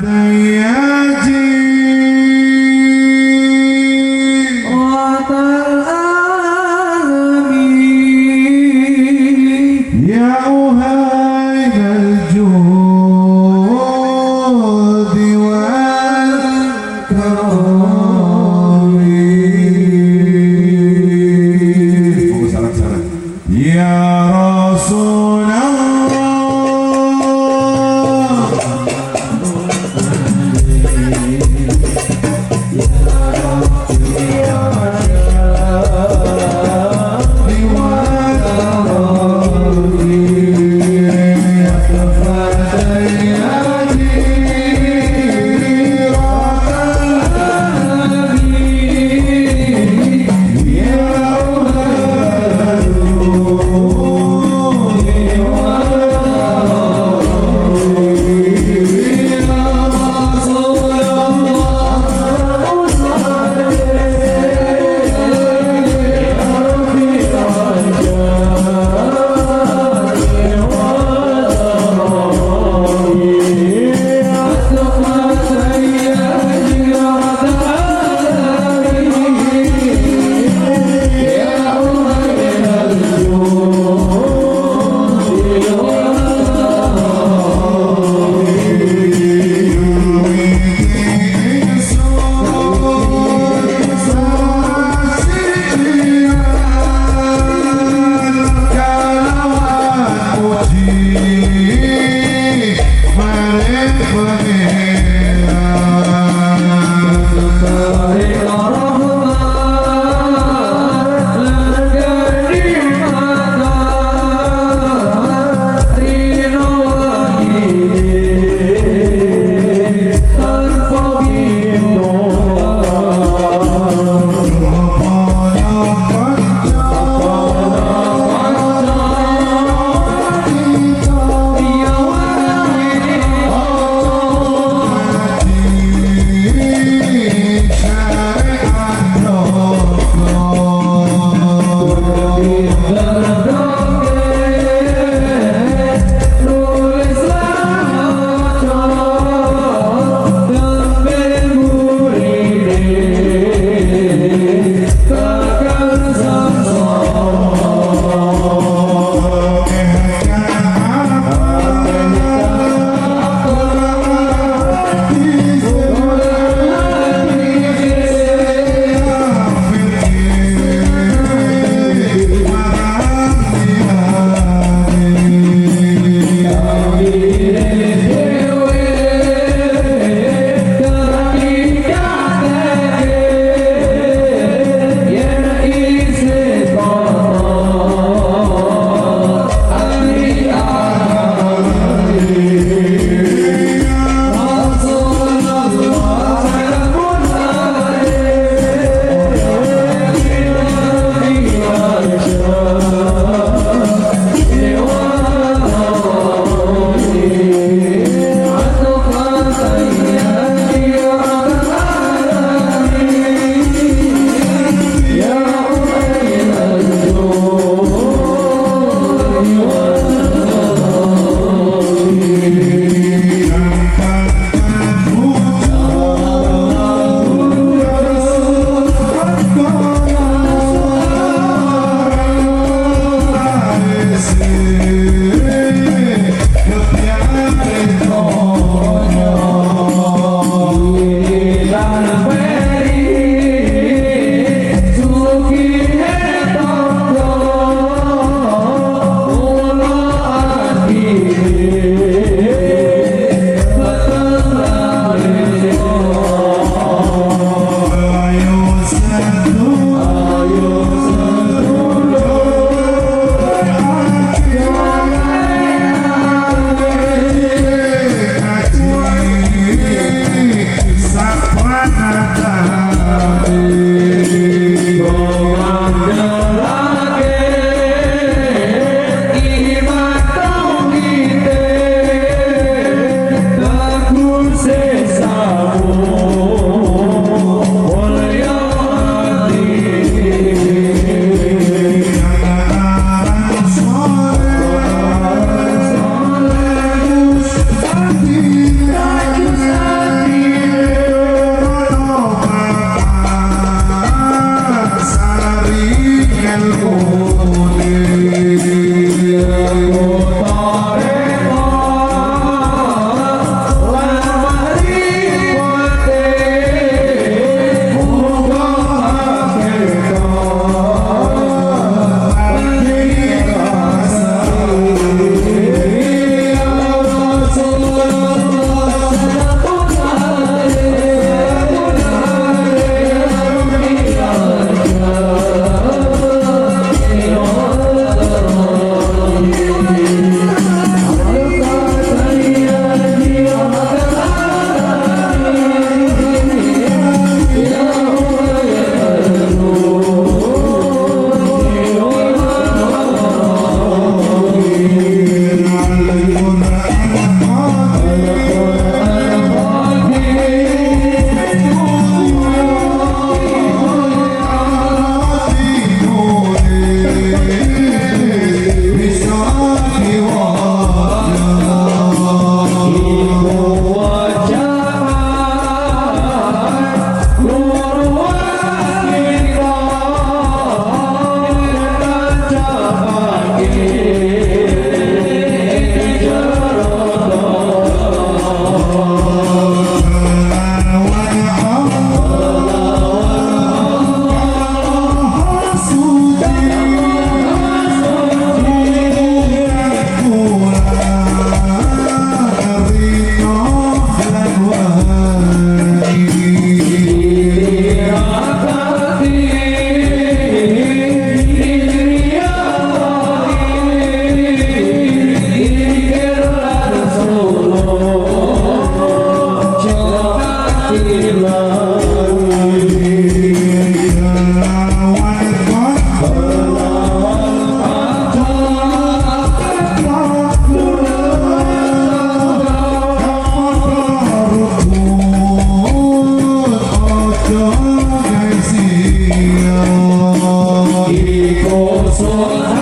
Bye. 어.